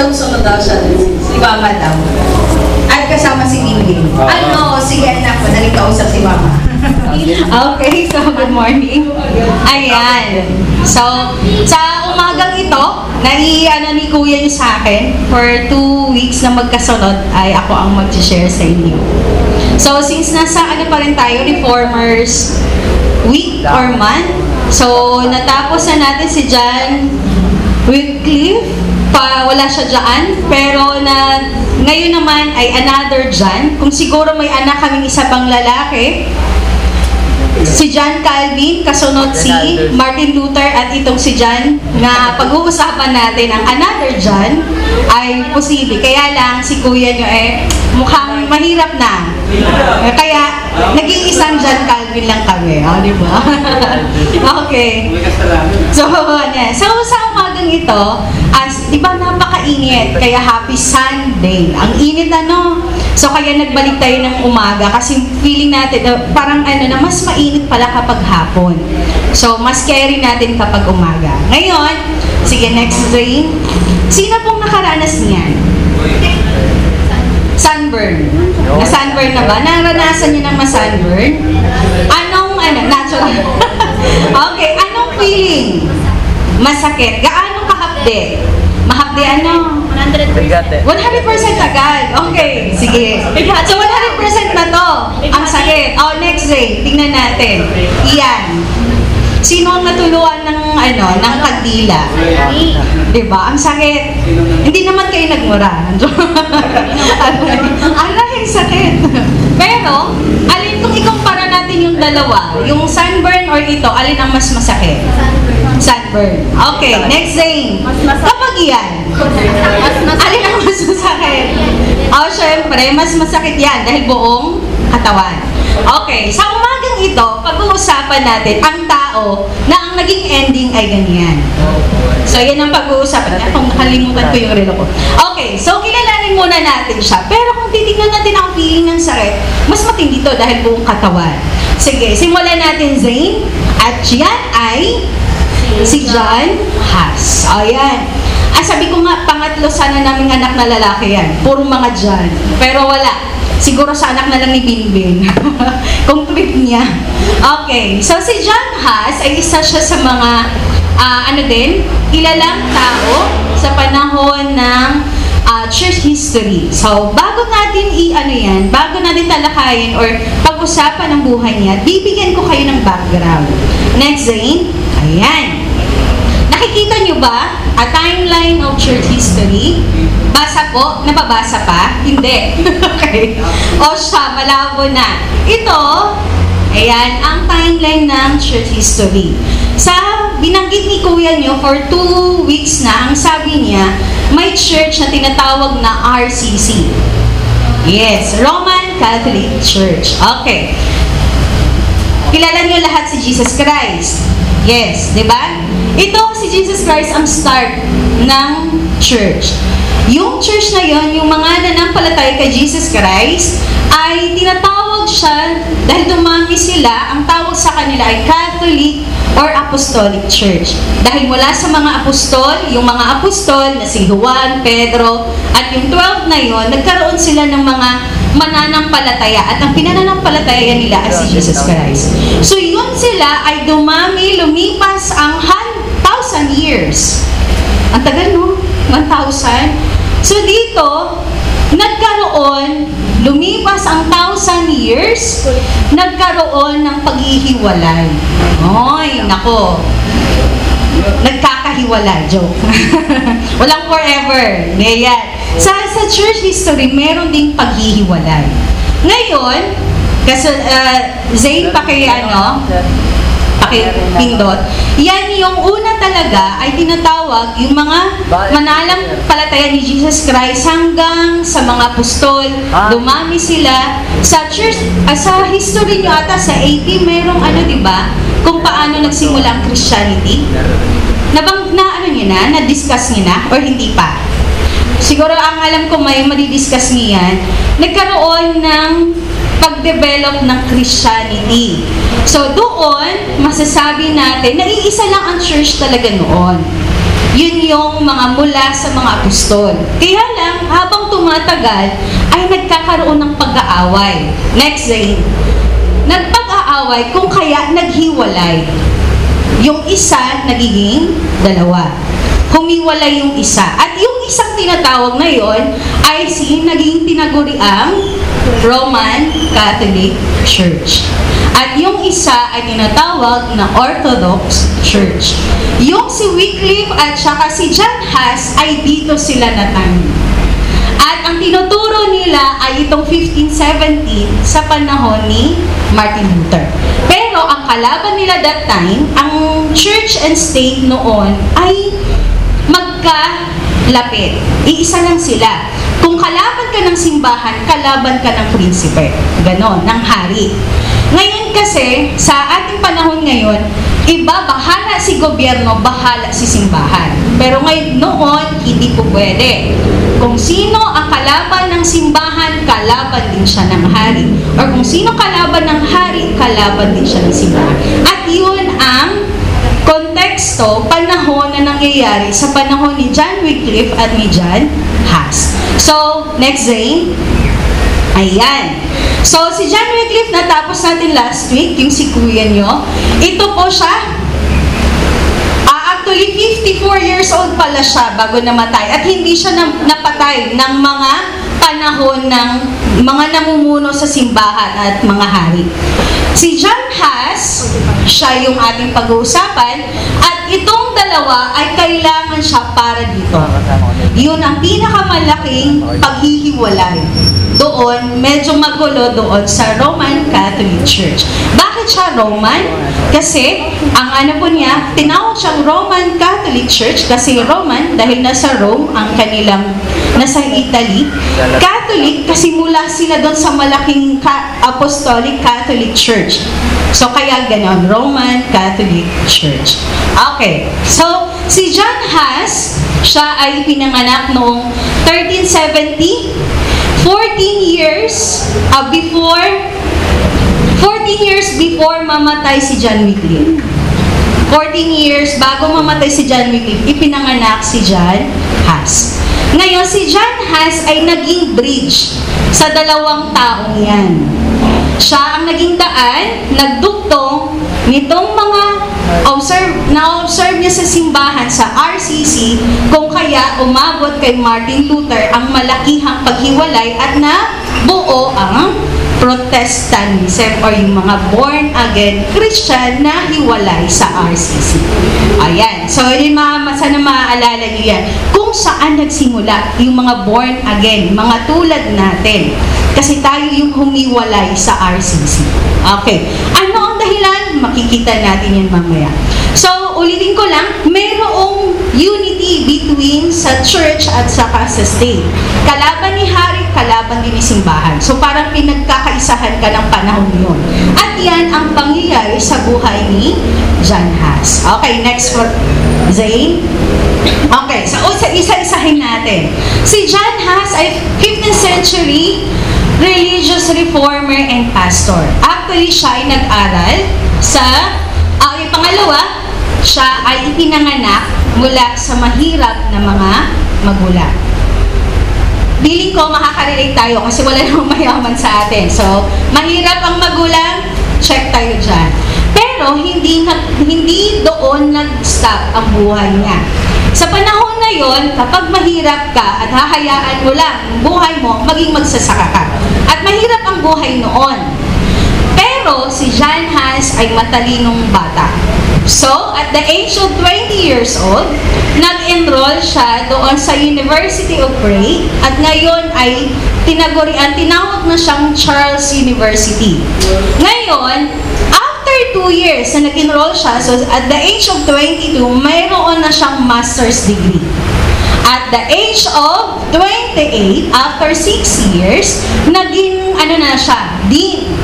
Sunod-sunod daw siya. Si Mama daw. At kasama si Bingbing. Ano? Sige anak, madaling kausap si Mama. Okay, so good morning. Ayan. So, sa umagang ito, nai-ano ni Kuya niyo sa akin, for two weeks na magkasunod, ay ako ang mag-share sa inyo. So, since nasa ano pa rin tayo, Reformers Week or month, so natapos na natin si John Wycliffe, pa wala siya dyan, pero na ngayon naman ay another John. Kung siguro may anak kaming isa pang lalaki, si John Calvin, kasunod si Martin Luther at itong si John na pag-uusapan natin ang another John ay posible. Kaya lang si kuya nyo eh mukhang mahirap na. Kaya naging isang John Calvin lang kami. Oh, di ba? okay. So, yan. So, sa umagang ito, as, di ba napakainit, kaya happy Sunday. Ang init na, no? So, kaya nagbalik tayo ng umaga kasi feeling natin, uh, parang ano na, mas mainit pala kapag hapon. So, mas carry natin kapag umaga. Ngayon, sige, next day. Sino pong nakaranas niyan? Sunburn. Na sunburn na ba? Naranasan niyo ng ma-sunburn? Anong, ano, natural? okay, anong feeling? Masakit. Gaano kahapde? Mahapde ano? 100%. 100% agad. Okay, sige. So 100% na to. Ang sakit. Oh, next day. Tingnan natin. Iyan. Sino ang natuluan ng ano, ng kandila? 'Di ba? Ang sakit. Hindi naman kayo nagmura. Aray, sakit. Pero, alin kung ikumpara natin yung dalawa, yung sunburn or ito, alin ang mas masakit? Sunburn. Okay, next thing. Kapag yan, alin ang mas masakit? Oh, syempre, mas masakit yan dahil buong katawan. Okay, sa umagang ito, pag-uusapan natin ang tao na ang naging ending ay ganyan. So, yan ang pag-uusapan. Kung nakalimutan ko yung relo ko. Okay, so kilalanin muna natin siya. Pero kung titignan natin ang feeling ng sakit, mas matindi to dahil buong katawan. Sige, simulan natin, Zane. At yan ay si John Haas. O, yan. Ah, sabi ko nga, pangatlo sana naming anak na lalaki yan. Puro mga John. Pero wala. Siguro sa anak na lang ni Binbin. Kung trip niya. Okay. So, si John Haas ay isa siya sa mga, ah, ano din, kilalang tao sa panahon ng ah, church history. So, bago natin i-ano yan, bago natin talakayin or pag-usapan ang buhay niya, bibigyan ko kayo ng background. Next, Zane. Ayan. Nakikita niyo ba a timeline of church history? Basa po? Nababasa pa? Hindi. okay. O siya, malabo na. Ito, ayan, ang timeline ng church history. Sa binanggit ni kuya niyo for two weeks na, ang sabi niya, may church na tinatawag na RCC. Yes, Roman Catholic Church. Okay. Kilala niyo lahat si Jesus Christ. Yes, di ba? Ito si Jesus Christ ang start ng church. Yung church na yon, yung mga nanampalataya kay Jesus Christ, ay tinatawag siya dahil dumami sila, ang tawag sa kanila ay Catholic or Apostolic Church. Dahil mula sa mga apostol, yung mga apostol na si Juan, Pedro, at yung 12 na yon, nagkaroon sila ng mga mananampalataya at ang pinananampalataya nila ay si Jesus Christ. So yun sila ay dumami, lumipas ang 1,000 years. Ang tagal no? 1,000. So dito, nagkaroon, lumipas ang 1,000 years, nagkaroon ng paghihiwalay. Oy, nako. Nagkakahiwalay, joke. Walang forever. Ngayon, sa, sa church history, meron ding paghihiwalay. Ngayon, kasi, uh, Zane, paki, ano, pakipindot, yan yung una talaga ay tinatawag yung mga manalang palataya ni Jesus Christ hanggang sa mga apostol, dumami sila. Sa church, uh, sa history nyo ata, sa 80, merong ano, di ba, kung paano nagsimula ang Christianity. Nabang, na ano nyo na, na-discuss nyo na, or hindi pa? Siguro ang alam ko may madidiscuss niyan, nagkaroon ng pag-develop ng Christianity. So doon, masasabi natin na iisa lang ang church talaga noon. Yun yung mga mula sa mga apostol. Kaya lang, habang tumatagal, ay nagkakaroon ng pag-aaway. Next Zane. Nagpag-aaway kung kaya naghiwalay. Yung isa nagiging dalawa. Humiwalay yung isa. At yung isang tinatawag na yon ay si naging tinaguriang Roman Catholic Church. At yung isa ay tinatawag na Orthodox Church. Yung si Wycliffe at saka si John Huss ay dito sila natanong. At ang tinuturo nila ay itong 1517 sa panahon ni Martin Luther. Pero ang kalaban nila that time, ang church and state noon ay magkalapit. Iisa lang sila. Kung kalaban ka ng simbahan, kalaban ka ng prinsipe. Ganon, ng hari. Ngayon kasi, sa ating panahon ngayon, iba, bahala si gobyerno, bahala si simbahan. Pero ngayon, noon, hindi po pwede. Kung sino ang kalaban ng simbahan, kalaban din siya ng hari. Or kung sino kalaban ng hari, kalaban din siya ng simbahan. At yun ang konteksto, panahon na nangyayari sa panahon ni John Wycliffe at ni John Huss. So, next Zane. Ayan. So, si John Wycliffe, natapos natin last week, yung si kuya nyo. Ito po siya. Ah, actually, 54 years old pala siya bago namatay. At hindi siya na, napatay ng mga panahon ng mga namumuno sa simbahan at mga hari. Si John Huss, siya yung ating pag-uusapan, at itong dalawa ay kailangan siya para dito. Yun ang pinakamalaking paghihiwalay. Doon, medyo magulo doon sa Roman Catholic Church. Bakit siya Roman? Kasi, ang ano po niya, tinawag siyang Roman Catholic Church kasi Roman dahil nasa Rome ang kanilang, nasa Italy. Catholic kasi mula sila doon sa malaking Ka- Apostolic Catholic Church. So, kaya ganon, Roman Catholic Church. Okay, so, si John Huss, siya ay pinanganak noong 1370 14 years uh, before 14 years before mamatay si John Wycliffe. 14 years bago mamatay si John Wycliffe, ipinanganak si John Huss. Ngayon, si John Huss ay naging bridge sa dalawang taong yan. Siya ang naging daan, nagduktong nitong mga observe, na-observe niya sa simbahan sa RCC kung kaya umabot kay Martin Luther ang malakihang paghiwalay at na buo ang Protestantism or yung mga born again Christian na hiwalay sa RCC. Ayan. So, yun mga, sana maaalala niyo yan. Kung saan nagsimula yung mga born again, mga tulad natin. Kasi tayo yung humiwalay sa RCC. Okay. Ano dahilan? Makikita natin yan mamaya. So, ulitin ko lang, mayroong unity between sa church at saka sa state. Kalaban ni hari, kalaban din ni simbahan. So, parang pinagkakaisahan ka ng panahon yun. At yan ang pangyayari sa buhay ni John Huss. Okay, next for Zane. Okay, so isa-isahin natin. Si John Huss ay 15th century religious reformer and pastor. Actually, siya ay nag-aral sa, yung pangalawa, siya ay ipinanganak mula sa mahirap na mga magulang. Feeling ko makaka-relate tayo kasi wala namang mayaman sa atin. So, mahirap ang magulang, check tayo dyan. Pero hindi hindi doon nag-stop ang buhay niya. Sa panahon na yon, kapag mahirap ka at hahayaan mo lang ang buhay mo, maging magsasaka ka. At mahirap ang buhay noon. Pero si John Hans ay matalinong bata. So, at the age of 20 years old, nag-enroll siya doon sa University of Bray at ngayon ay tinagurian, tinawag na siyang Charles University. Ngayon, after 2 years na nag-enroll siya, so at the age of 22, mayroon na siyang master's degree. At the age of 28, after 6 years, naging ano na siya, dean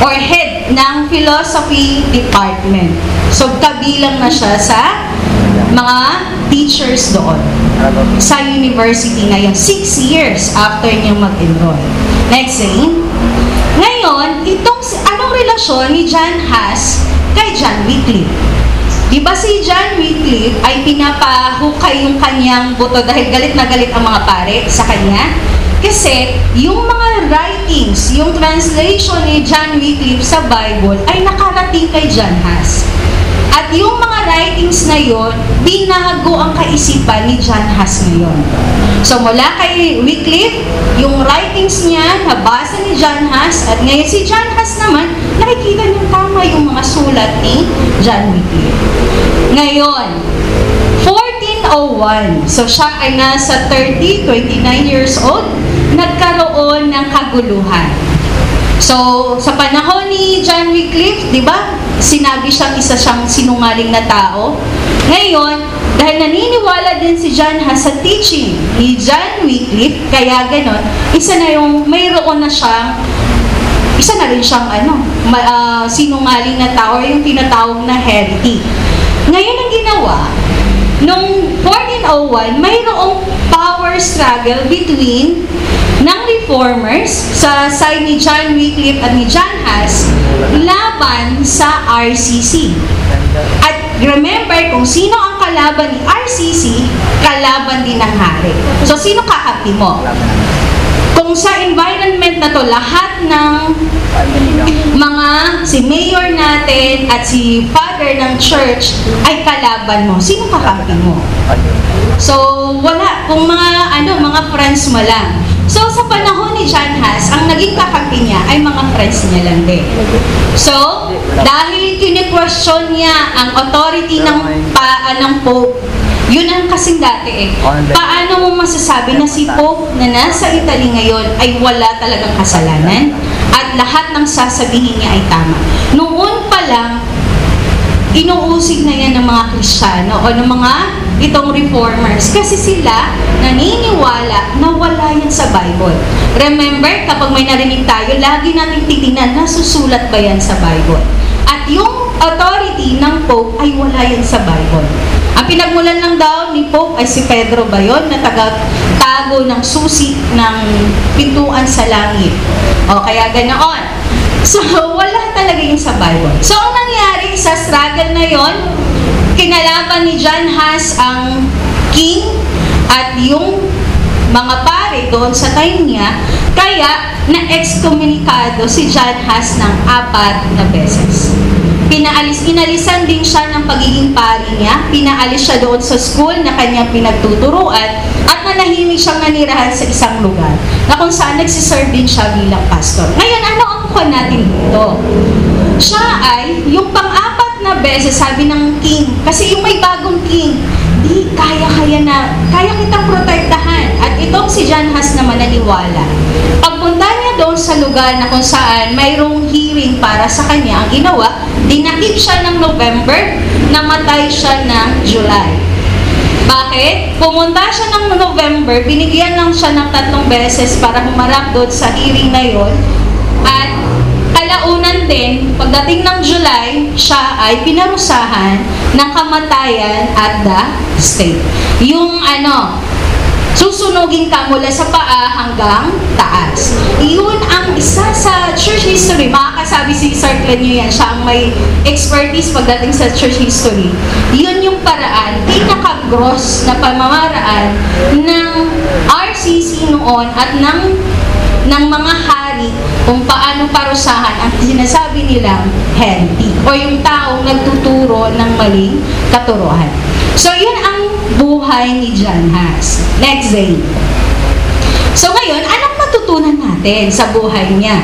or head ng philosophy department. So, kabilang na siya sa mga teachers doon sa university ngayon. Six years after niyang mag-enroll. Next thing. Ngayon, itong, anong relasyon ni John Huss kay John Wycliffe? Di ba si John Wycliffe ay pinapahukay yung kanyang buto dahil galit na galit ang mga pare sa kanya? Kasi yung mga writings, yung translation ni John Wycliffe sa Bible ay nakarating kay John Huss. At yung mga writings na yon, binago ang kaisipan ni John Huss ngayon. So mula kay Wycliffe, yung writings niya, nabasa ni John Huss, at ngayon si John Huss naman, nakikita niya tama yung mga sulat ni John Wycliffe. Ngayon, 1401, so siya ay nasa 30, 29 years old, nagkaroon ng kaguluhan. So, sa panahon ni John Wycliffe, di ba, sinabi siyang isa siyang sinungaling na tao. Ngayon, dahil naniniwala din si John Huss sa teaching ni John Wycliffe, kaya ganon, isa na yung, mayroon na siyang, isa na rin siyang ano, ma, ah, sinungaling na tao, or yung tinatawag na heretic. Ngayon ang ginawa, nung 1401, mayroong power struggle between ng reformers sa side ni John Wycliffe at ni John Huss laban sa RCC. At remember, kung sino ang kalaban ni RCC, kalaban din ng hari. So, sino kakampi mo? Kung sa environment na to, lahat ng mga si mayor natin at si father ng church ay kalaban mo, sino kakampi mo? So, wala. Kung mga, ano, mga friends mo lang. So, sa panahon ni John Huss, ang naging kakampi niya ay mga friends niya lang din. So, dahil kine-question niya ang authority ng, pa, ng Pope, yun ang kasing dati eh. Paano mo masasabi na si Pope na nasa Italy ngayon ay wala talagang kasalanan at lahat ng sasabihin niya ay tama? Noon pa lang, inuusig na yan ng mga Kristiyano o ng mga itong reformers kasi sila naniniwala na wala yan sa Bible. Remember, kapag may narinig tayo, lagi natin titingnan, nasusulat ba yan sa Bible? At yung authority ng Pope ay wala yan sa Bible. Ang pinagmulan lang daw ni Pope ay si Pedro ba yun, na taga-tago ng susi ng pintuan sa langit. O kaya ganoon. So, wala talaga yung sa Bible. So, ang nangyari sa struggle na yon, kinalaban ni John Huss ang king at yung mga pare doon sa time niya, kaya na-excommunicado si John Huss ng apat na beses. Pinaalis, inalisan din siya ng pagiging pari niya, pinaalis siya doon sa school na kanyang pinagtuturuan, at nanahimik siyang nanirahan sa isang lugar, na kung saan nagsiserve din siya bilang pastor. Ngayon, ano ang kuha natin dito? Siya ay, yung pang-apat na beses, sabi ng king, kasi yung may bagong king, di kaya-kaya na, kaya kitang protektahan. At itong si John Huss naman naniwala. Pagpunta niya doon sa lugar na kung saan mayroong hearing para sa kanya, ang ginawa, dinakip siya ng November, namatay siya ng July. Bakit? Pumunta siya ng November, binigyan lang siya ng tatlong beses para humarap doon sa hearing na yon. At din, pagdating ng July, siya ay pinarusahan ng kamatayan at the stake. Yung ano, susunugin ka mula sa paa hanggang taas. Iyon ang isa sa church history. Makakasabi si Sir Clenio yan. Siya ang may expertise pagdating sa church history. Yun yung paraan, pinaka-gross na pamamaraan ng RCC noon at ng ng mga hari kung paano parusahan ang sinasabi nilang healthy o yung taong nagtuturo ng maling katuruan. So, yun ang buhay ni John Huss. Next day. So, ngayon, anong matutunan natin sa buhay niya?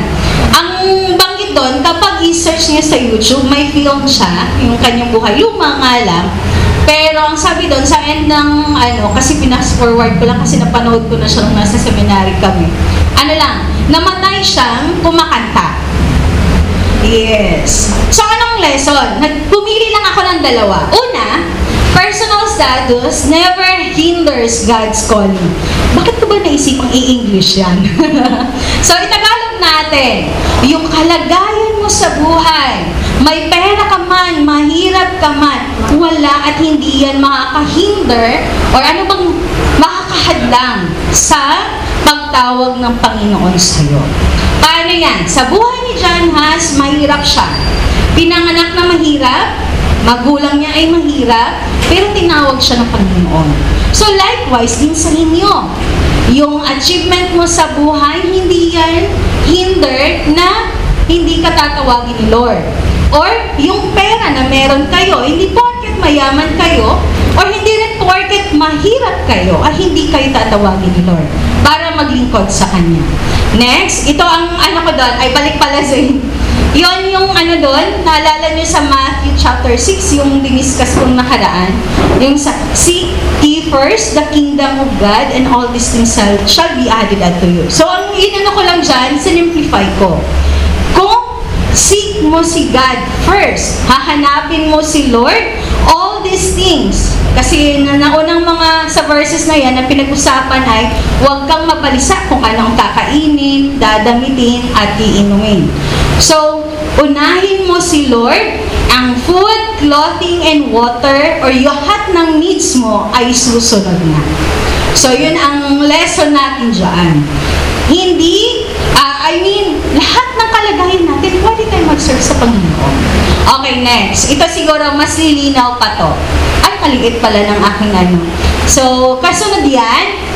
Ang banggit doon, kapag i-search niya sa YouTube, may film siya, yung kanyang buhay. Luma nga lang. Pero ang sabi doon, sa end ng, ano, kasi pinas-forward ko lang kasi napanood ko na siya nung nasa seminary kami. Ano lang, namatay siyang kumakanta. Yes. So, anong lesson? Nagpumili lang ako ng dalawa. Una, personal status never hinders God's calling. Bakit ko ba naisipang i-English yan? so, itagalog natin, yung kalagayan mo sa buhay, may pera ka man, mahirap ka man, wala at hindi yan makakahinder or ano bang makakahadlang sa pagtawag ng Panginoon sa iyo. Paano yan? Sa buhay ni John Huss, mahirap siya. Pinanganak na mahirap, magulang niya ay mahirap, pero tinawag siya ng Panginoon. So likewise din sa inyo, yung achievement mo sa buhay, hindi yan hinder na hindi ka tatawagin ni Lord. Or yung pera na meron kayo, hindi porket mayaman kayo, or hindi rin porket mahirap kayo, ay hindi kayo tatawagin ni Lord para maglingkod sa Kanya. Next, ito ang ano ko doon, ay balik pala sa Yon yung ano doon, naalala niyo sa Matthew chapter 6, yung diniscuss kong nakaraan, yung sa, Seek ye first the kingdom of God and all these things shall, shall be added unto you. So, ang inano ko lang dyan, sinimplify ko. Seek mo si God first, hahanapin mo si Lord, all these things, kasi na naunang mga sa verses na yan na pinag-usapan ay huwag kang mabalisa kung anong kakainin, dadamitin, at iinumin. So, unahin mo si Lord, ang food, clothing, and water, or lahat ng needs mo ay susunod na. So, yun ang lesson natin dyan. Hindi, ah, I mean, lahat ng kalagayan natin, mag-serve sa Panginoon. Okay, next. Ito siguro mas lilinaw pa to. Ay, kaliit pala ng aking ano. So, kasunod yan,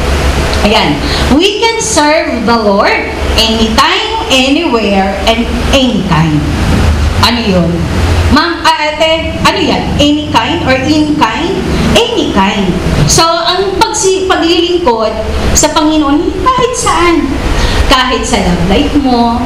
Ayan. We can serve the Lord anytime, anywhere, and anytime. Ano yun? Ma'am, ah, ate, ano yan? Any kind or in kind? Any kind. So, ang pagsi, paglilingkod sa Panginoon, kahit saan. Kahit sa love life mo,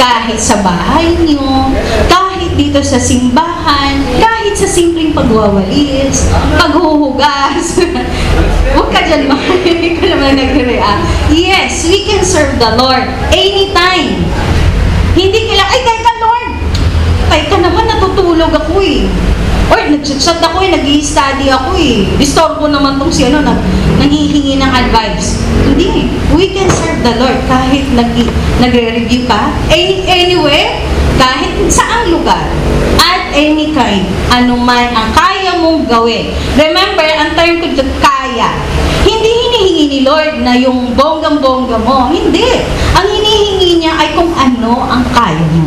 kahit sa bahay niyo, kahit dito sa simbahan, kahit sa simpleng pagwawalis, paghuhugas. Huwag ka dyan, makinig ka naman nag-react. Yes, we can serve the Lord anytime. Hindi kailangan, ay, teka Lord, teka naman, natutulog ako eh. Or nag-chat ako eh, nag study ako eh. Disturbo naman tong si ano, nag, nanghihingi ng advice. Hindi. We can serve the Lord kahit nag, nagre-review ka. Any, anywhere, kahit saang lugar. At any kind, anuman ang kaya mong gawin. Remember, ang term ko dito, kaya. Hindi hinihingi ni Lord na yung bonggang-bongga mo. Hindi. Ang hinihingi niya ay kung ano ang kaya mo.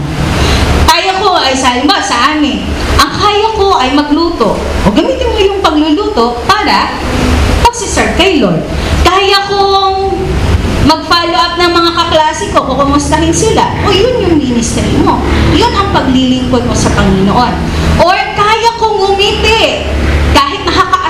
Kaya ko ay sa halimbawa sa amin, ang kaya ay magluto. O gamitin mo yung pagluluto para pagsiserve kay Lord. Kaya kong mag-follow up ng mga kaklase ko, kukumustahin sila. O yun yung ministry mo. Yun ang paglilingkod mo sa Panginoon. Or kaya kong umiti.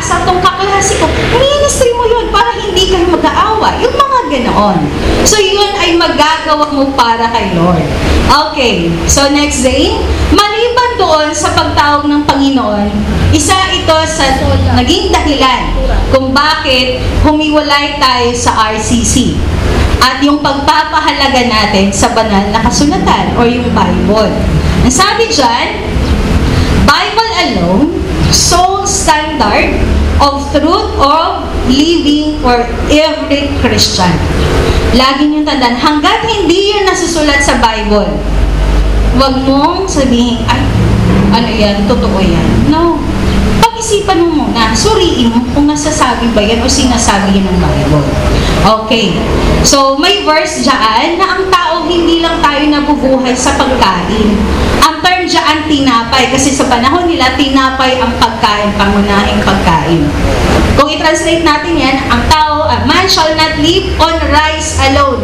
Nakakaasar tong kaklase ko, ministry mo yun para hindi kayo mag-aawa. Yung mga ganoon. So yun ay magagawa mo para kay Lord. Okay, so next day, maliban doon sa pagtawag ng Panginoon, isa ito sa naging dahilan kung bakit humiwalay tayo sa RCC at yung pagpapahalaga natin sa banal na kasulatan or yung Bible. Ang sabi dyan, Bible alone, sole standard of truth of living for every Christian. Lagi niyong tandaan, hanggat hindi yun nasusulat sa Bible, huwag mong sabihin, ay, ano yan, totoo yan. No. Pag-isipan mo muna, suriin mo kung nasasabi ba yan o sinasabi yan ng Bible. Okay. So, may verse dyan na ang tao hindi lang tayo nabubuhay sa pagkain. Ang term dyan, tinapay. Kasi sa panahon nila, tinapay ang pagkain, pangunahing pagkain. Kung i-translate natin yan, ang tao, a man shall not live on rice alone.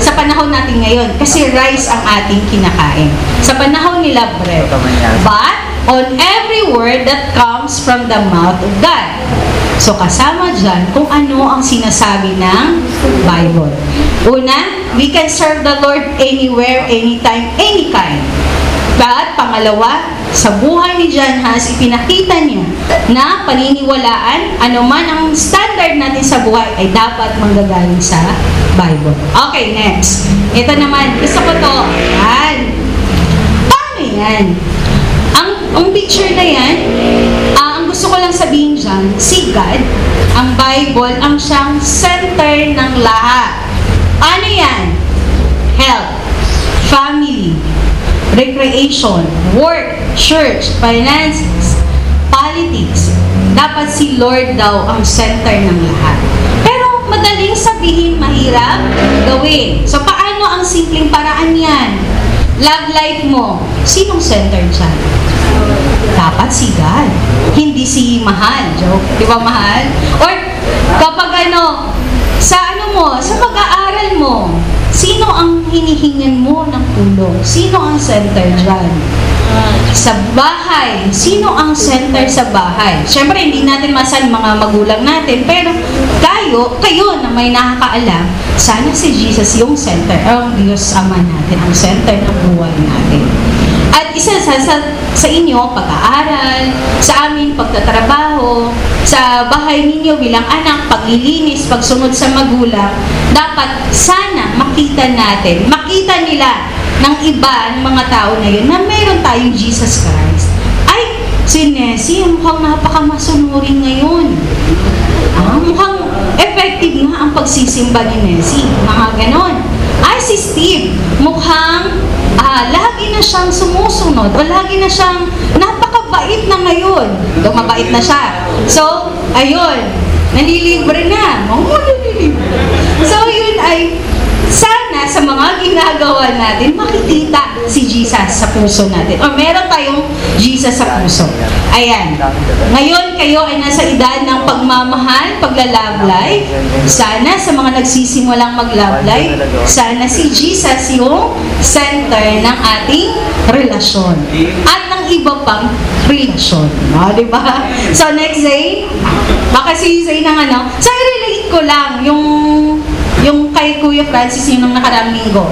Sa panahon natin ngayon, kasi rice ang ating kinakain. Sa panahon nila, bread. But, on every word that comes from the mouth of God. So, kasama dyan kung ano ang sinasabi ng Bible. Una, we can serve the Lord anywhere, anytime, any kind. At pangalawa, sa buhay ni John Hans, ipinakita niya na paniniwalaan, anuman ang standard natin sa buhay ay dapat manggagaling sa Bible. Okay, next. Ito naman, gusto ko to. Yan. Paano yan? Ang, ang picture na yan, ah, ang gusto ko lang sabihin dyan, si God, ang Bible, ang siyang center ng lahat. Ano yan? Health, family, recreation, work, church, finances, politics. Dapat si Lord daw ang center ng lahat. Pero madaling sabihin, mahirap gawin. So paano ang simpleng paraan yan? Love life mo, sinong center dyan? Dapat si God. Hindi si Mahal. Joke. Di ba Mahal? Or kapag ano, sa ano mo, sa pag-aaral mo, sino ang hinihingan mo ng tulong? Sino ang center dyan? Sa bahay, sino ang center sa bahay? Siyempre, hindi natin masan mga magulang natin, pero kayo, kayo na may nakakaalam, sana si Jesus yung center, ang Diyos Ama natin, ang center ng buhay natin. At isa sa, sa, sa inyo, pag-aaral, sa amin, pagtatrabaho, sa bahay ninyo bilang anak, paglilinis, pagsunod sa magulang, dapat sana makita natin, makita nila ng iba, ng mga tao na yun, na meron tayong Jesus Christ. Ay, si Nessie, mukhang napakamasunurin ngayon. Ah, mukhang effective nga ang pagsisimba ni Nessie. Mga ganon. Ay, si Steve, mukhang ah, lagi na siyang sumusunod o lagi na siyang napakabait na ngayon. Ito, mabait na siya. So, ayun, nalilibre na. Oo, nalilibre. So, yun ay sa mga ginagawa natin, makikita si Jesus sa puso natin. O meron tayong Jesus sa puso. Ayan. Ngayon, kayo ay nasa edad ng pagmamahal, pagla-love life. Sana sa mga nagsisimulang life, sana si Jesus yung center ng ating relasyon. At ng iba pang relasyon. O, di ba? So, next day, baka si Zay ng ano, so i-relate ko lang yung kay Kuya Francis yung nung nakaraang linggo.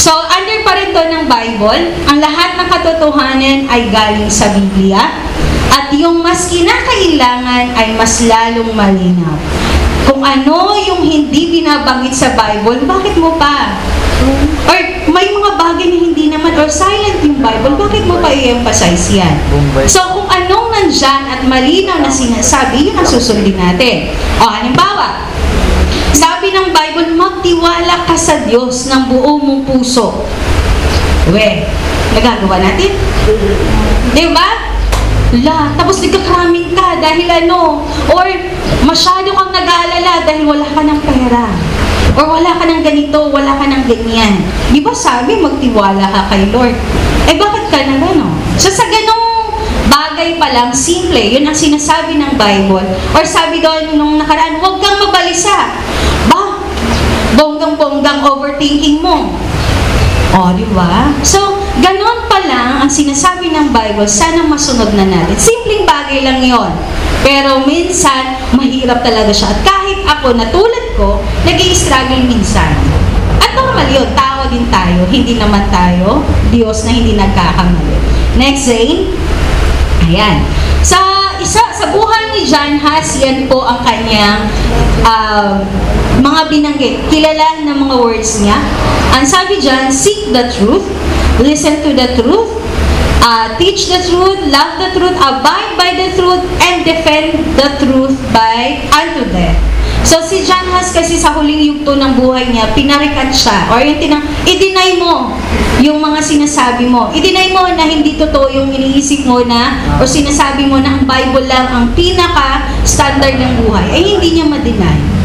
So, under pa rin to ng Bible, ang lahat ng katotohanan ay galing sa Biblia at yung mas kinakailangan ay mas lalong malinaw. Kung ano yung hindi binabanggit sa Bible, bakit mo pa? Or may mga bagay na hindi naman, or silent yung Bible, bakit mo pa i-emphasize yan? So, kung anong nandyan at malinaw na sinasabi, yun ang susundin natin. O, halimbawa, sabi ng Bible, magtiwala ka sa Diyos ng buo mong puso. We, nagagawa natin? Di ba? La, tapos nagkakraming ka dahil ano, or masyado kang nag-aalala dahil wala ka ng pera. Or wala ka ng ganito, wala ka ng ganyan. Di ba sabi, magtiwala ka kay Lord? Eh bakit ka na gano'n? So sa ganong bagay pa lang, simple, yun ang sinasabi ng Bible. Or sabi doon nung nakaraan, huwag kang mabalisa. Bonggang-bonggang overthinking mo. O, di ba? So, ganon pa lang ang sinasabi ng Bible, sana masunod na natin. Simpleng bagay lang yon. Pero minsan, mahirap talaga siya. At kahit ako, na tulad ko, nag struggle minsan. At normal yun, tao din tayo. Hindi naman tayo, Diyos na hindi nagkakamali. Next Zane. Ayan. Sa isa sa buhay ni John Haas, yan po ang kanyang um, mga binanggit. Kilala ng mga words niya. Ang sabi dyan, seek the truth, listen to the truth, uh, teach the truth, love the truth, abide by the truth, and defend the truth by unto death. So si John Huss kasi sa huling yugto ng buhay niya, pinarikat siya. Or yung tinang, i-deny mo yung mga sinasabi mo. I-deny mo na hindi totoo yung iniisip mo na o sinasabi mo na ang Bible lang ang pinaka-standard ng buhay. Ay hindi niya ma-deny.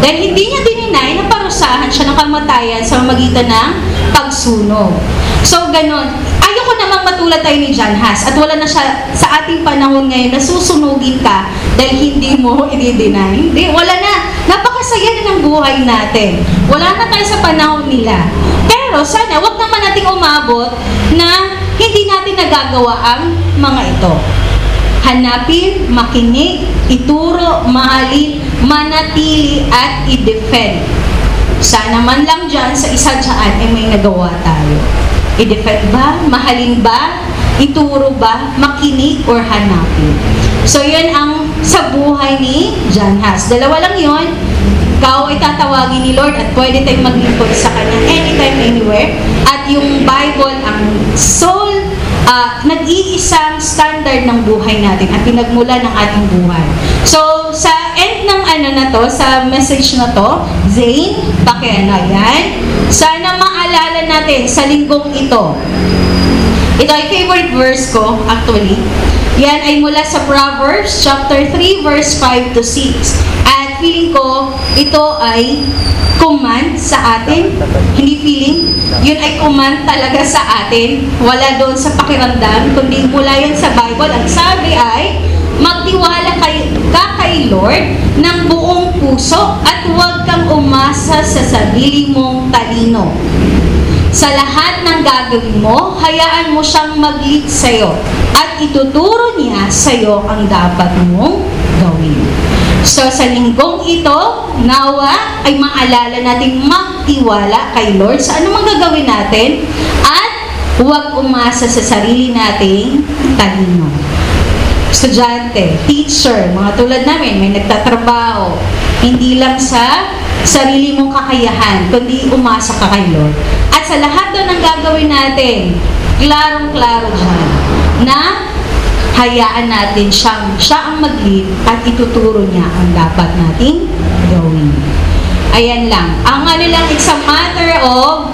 Dahil hindi niya dininay na parusahan siya ng kamatayan sa magitan ng pagsunog. So, ganun. Ayoko namang matulad tayo ni John Haas at wala na siya sa ating panahon ngayon na susunugin ka dahil hindi mo i-deny. Hindi, wala na. Napakasaya na ng buhay natin. Wala na tayo sa panahon nila. Pero sana, wag naman nating umabot na hindi natin nagagawa ang mga ito. Hanapin, makinig, ituro, mahalin, manatili, at i-defend. Sana man lang dyan, sa isa dyan, ay may nagawa tayo. I-defend ba? Mahalin ba? Ituro ba? Makinig or hanapin? So, yun ang sa buhay ni John Haas. Dalawa lang yun. Ikaw ay tatawagin ni Lord at pwede tayong maglingkod sa Kanya anytime, anywhere. At yung Bible, ang soul, uh, nag-iisang standard ng buhay natin at pinagmula ng ating buhay. So, ano na to, sa message na to, Zane, pakiano yan. Sana maalala natin sa linggong ito. Ito ay favorite verse ko, actually. Yan ay mula sa Proverbs chapter 3 verse 5 to 6. At feeling ko, ito ay command sa atin. Hindi feeling. Yun ay command talaga sa atin. Wala doon sa pakiramdam, kundi mula yan sa Bible. Ang sabi ay, magtiwala kay, ka kay Lord ng buong puso at huwag kang umasa sa sarili mong talino. Sa lahat ng gagawin mo, hayaan mo siyang mag-lead sa'yo at ituturo niya sa'yo ang dapat mong gawin. So sa linggong ito, nawa ay maalala natin magtiwala kay Lord sa anumang gagawin natin at huwag umasa sa sarili nating talino. Estudyante, teacher, mga tulad namin, may nagtatrabaho, hindi lang sa sarili mong kakayahan, kundi umasa ka kay Lord. At sa lahat doon ng gagawin natin, klarong-klaro dyan, na hayaan natin siyang, siya ang mag-lead at ituturo niya ang dapat nating gawin. Ayan lang. Ang ano lang, it's a matter of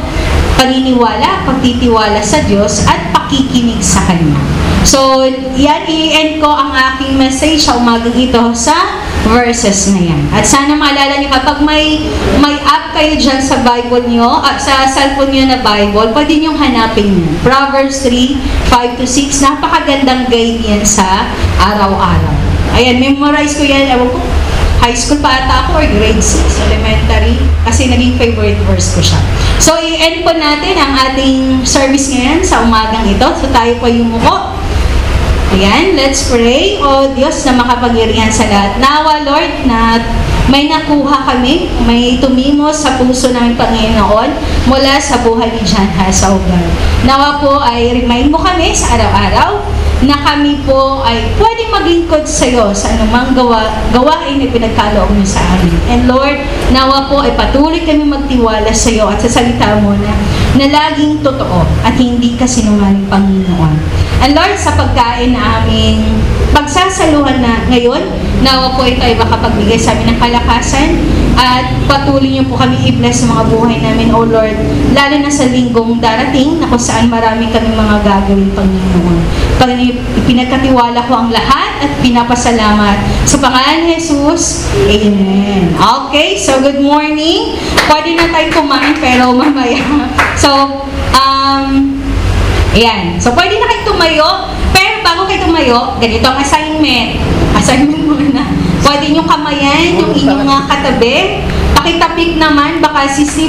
paniniwala, pagtitiwala sa Diyos at pakikinig sa Kanya. So, yan, i-end ko ang aking message sa umagang ito sa verses na yan. At sana maalala niyo kapag may may app kayo dyan sa Bible niyo, at sa cellphone niyo na Bible, pwede niyong hanapin yan. Proverbs 3, 5 to 6, napakagandang guide yan sa araw-araw. Ayan, memorize ko yan. Ewan ko, high school pa ata ako or grade 6, elementary, kasi naging favorite verse ko siya. So, i-end po natin ang ating service ngayon sa umagang ito. So, tayo po yumuko. Ayan, let's pray. O Diyos na makapangyarihan sa lahat. Nawa, Lord, na may nakuha kami, may tumimos sa puso namin Panginoon mula sa buhay ni John Hasaugan. Nawa po ay remind mo kami sa araw-araw na kami po ay pwedeng maglingkod sa iyo sa anumang gawa, gawain na pinagkaloob mo sa amin. And Lord, nawa po ay patuloy kami magtiwala sa iyo at sa salita mo na, na laging totoo at hindi ka sinungaling Panginoon. And Lord, sa pagkain na aming pagsasaluhan na ngayon, nawa po ito ay makapagbigay sa amin ng kalakasan at patuloy niyo po kami i-bless sa mga buhay namin, O Lord, lalo na sa linggong darating na kung saan marami kami mga gagawin, Panginoon. Panginoon, pinagkatiwala ko ang lahat at pinapasalamat. Sa pangalan ni Jesus, Amen. Okay, so good morning. Pwede na tayo kumain pero mamaya. So, um, Ayan. So, pwede na kayo tumayo. Pero bago kayo tumayo, ganito ang assignment. Assignment muna. Pwede nyo kamayan yung inyong mga katabi. Pakitapik naman, baka si Steve